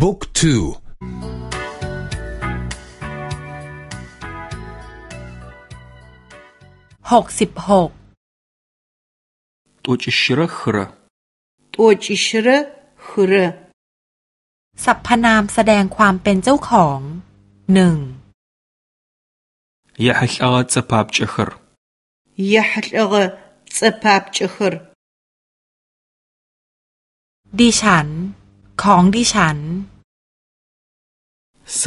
บุ๊กทูหกสิบหกตัวจิชระขระตัวจิชระขระสรรพนามแสดงความเป็นเจ้าของหนึ่งยาฮัลอาตสภาพเจขรยาฮัลอาตสภาพเจขรดิฉัน ของดิฉันส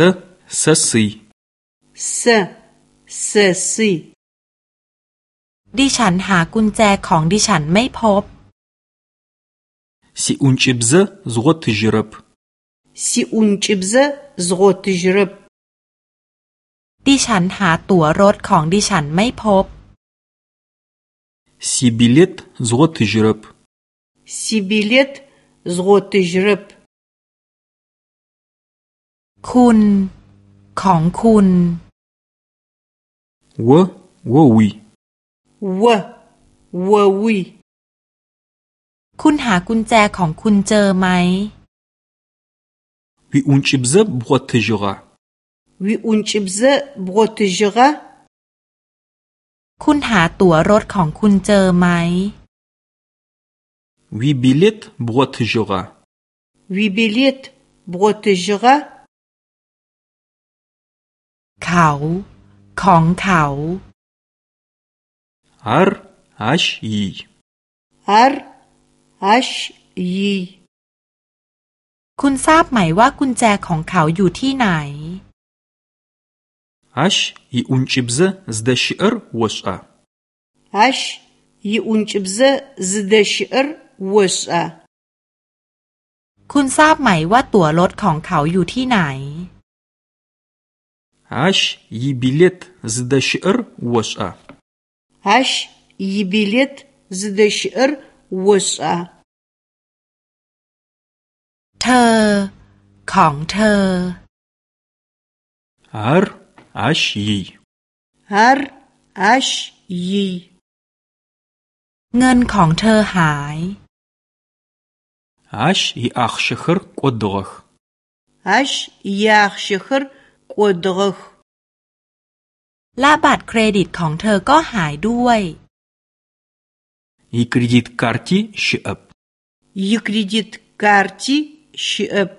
สสีสสสีดิฉันหากุญแจของดิฉันไม่พบสิอุนจิบซซกตจรบสิอุนจิบซซกตจรบดิฉันหาตั๋วรถของดิฉันไม่พบสิบิเลตซ คุณ ของคุณวววีวววีคุณหากุญแจของคุณเจอไหมวิอุนชิบเซบวตจระวิอุนชิบเซบวตจระคุณหาตั๋วรถของคุณเจอไหมวิบิเลตบวตจระวิบิเลตบวตจระ เขา ของเขาอาร์อาชยีอาร์อาชยีคุณทราบไหมว่ากุญแจของเขาอยู่ที่ไหนอาชยีอุนจิบเซสเดชิอร์วชอาอาชยีอุนจิบเซสเดชิอร์วชอาคุณทราบไหมว่าตั๋วรถของเขาอยู่ที่ไหน Ащ ибилет зыдэщыӏэр ошӏа? Ащ ибилет зыдэщыӏэр ошӏа? เธอ ของเธอ Ар ащ ий. Ар ащ ий. เงินของเธอหาย Ащ иахъщэхэр кӏодыгъэх. Ащ иахъщэхэр кӏодыгъэх และบัตรเครดิตของเธอก็หายด้วย и кредит карти щыӏэп и кредит карти щыӏэп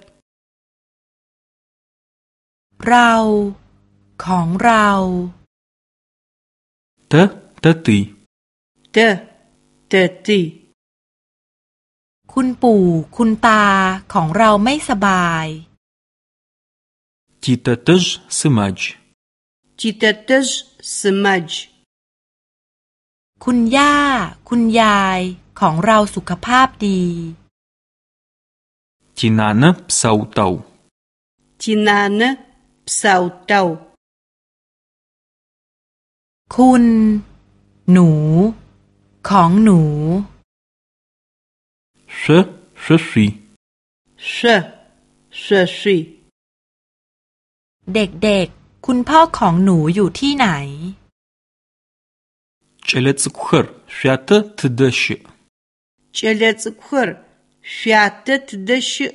เรา ของเรา т т ты т т ты คุณปู่ คุณตา ของเราไม่สบาย จิตตจสมัจคุณย่า คุณยายของเราสุขภาพดี จินานะสาเตาจินานะสาเตาคุณ หนู ของหนูชชชีชชชีเด็กเด็ก คุณพ่อของหนูอยู่ที่ไหน кӏэлэцӏыкӏухэр шъуятэ тыдэ щыӏ? кӏэлэцӏыкӏухэр шъуятэ тыдэ щыӏ?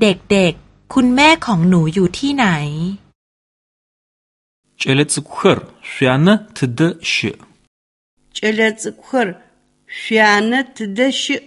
เด็กๆ คุณแม่ของหนูอยู่ที่ไหน кӏэлэцӏыкӏухэр шъуянэ тыдэ щыӏ? кӏэлэцӏыкӏухэр шъуянэ тыдэ щыӏ?